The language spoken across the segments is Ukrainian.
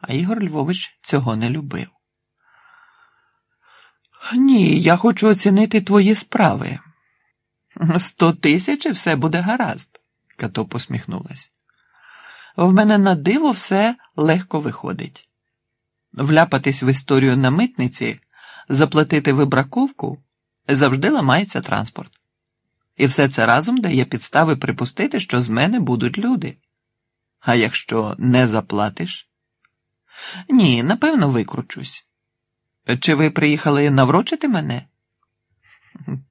А Ігор Львович цього не любив. Ні, я хочу оцінити твої справи. Сто тисяч і все буде гаразд, Като посміхнулась. В мене на диво все легко виходить. Вляпатись в історію на митниці, заплатити вибраковку завжди ламається транспорт. І все це разом дає підстави припустити, що з мене будуть люди. А якщо не заплатиш? Ні, напевно, викручусь. Чи ви приїхали наврочити мене?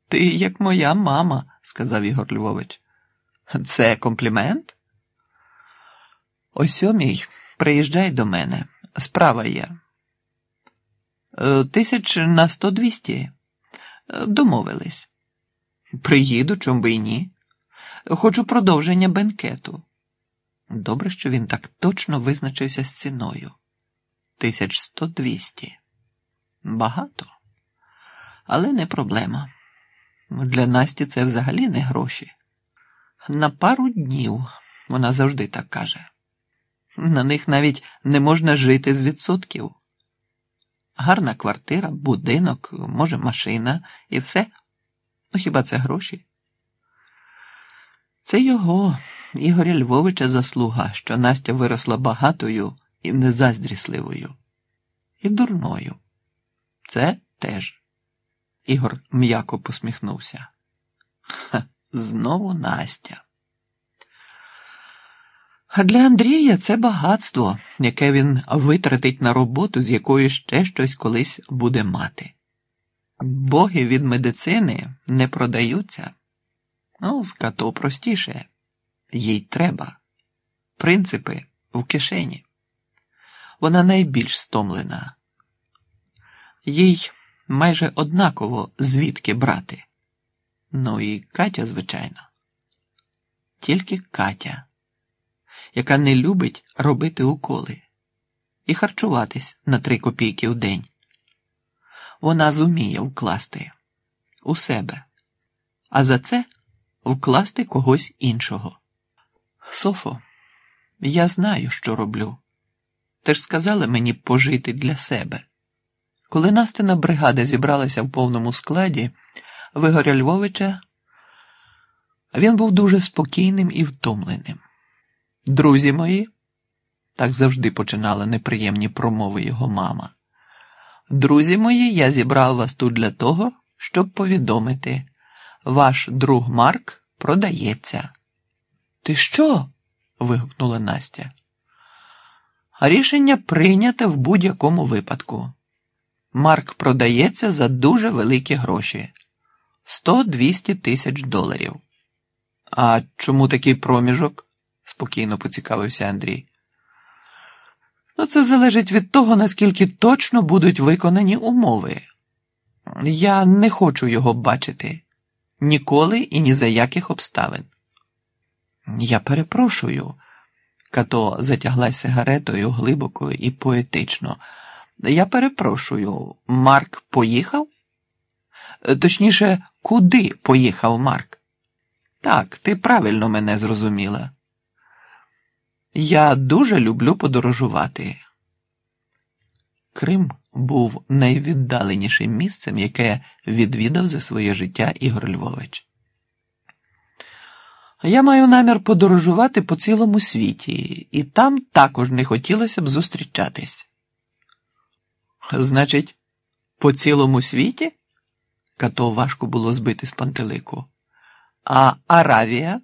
Ти як моя мама, сказав Ігор Львович. Це комплімент? О сьомій приїжджай до мене. Справа є. «Е, Тисяч на сто двісті. Е, Домовились. Приїду, чом би й ні. Хочу продовження бенкету. Добре, що він так точно визначився з ціною. Тисяч сто двісті. Багато. Але не проблема. Для Насті це взагалі не гроші. На пару днів вона завжди так каже. На них навіть не можна жити з відсотків. Гарна квартира, будинок, може, машина і все. Ну хіба це гроші? Це його, Ігоря Львовича, заслуга, що Настя виросла багатою і незаздрісливою, і дурною. Це теж. Ігор м'яко посміхнувся. Ха, знову Настя. А для Андрія це багатство, яке він витратить на роботу, з якої ще щось колись буде мати. Боги від медицини не продаються. Ну, з като простіше. Їй треба. Принципи в кишені. Вона найбільш стомлена. Їй майже однаково звідки брати. Ну і Катя, звичайно. Тільки Катя, яка не любить робити уколи і харчуватись на три копійки в день. Вона зуміє вкласти у себе, а за це вкласти когось іншого. Софо, я знаю, що роблю. Ти ж сказала мені пожити для себе. Коли Настина бригада зібралася в повному складі Вигоря Львовича, він був дуже спокійним і втомленим. Друзі мої, так завжди починала неприємні промови його мама. Друзі мої, я зібрав вас тут для того, щоб повідомити, ваш друг Марк продається. Ти що? вигукнула Настя. Рішення прийняте в будь-якому випадку. Марк продається за дуже великі гроші 100-200 тисяч доларів. А чому такий проміжок? спокійно поцікавився Андрій. Ну, це залежить від того, наскільки точно будуть виконані умови. Я не хочу його бачити ніколи і ні за яких обставин. Я перепрошую. Като затягла сигаретою глибоко і поетично. Я перепрошую, Марк поїхав? Точніше, куди поїхав Марк? Так, ти правильно мене зрозуміла. Я дуже люблю подорожувати. Крим був найвіддаленішим місцем, яке відвідав за своє життя Ігор Львович. Я маю намір подорожувати по цілому світі, і там також не хотілося б зустрічатись. Значить, по цілому світі? Като важко було збити з пантелику. А Аравія?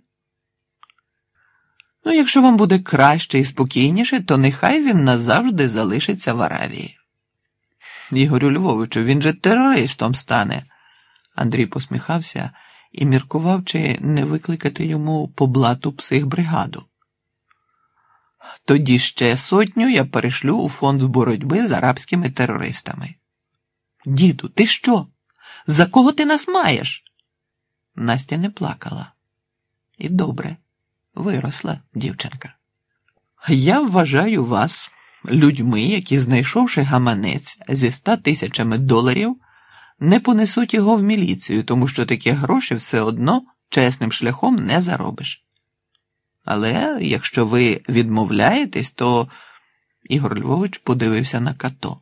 Ну, якщо вам буде краще і спокійніше, то нехай він назавжди залишиться в Аравії. Ігорю Львовичу, він же терористом стане. Андрій посміхався і міркував, чи не викликати йому по блату психбригаду. Тоді ще сотню я перешлю у фонд боротьби з арабськими терористами. Діду, ти що? За кого ти нас маєш? Настя не плакала. І добре, виросла дівчинка. Я вважаю вас людьми, які, знайшовши гаманець зі ста тисячами доларів, не понесуть його в міліцію, тому що такі гроші все одно чесним шляхом не заробиш. Але якщо ви відмовляєтесь, то Ігор Львович подивився на като.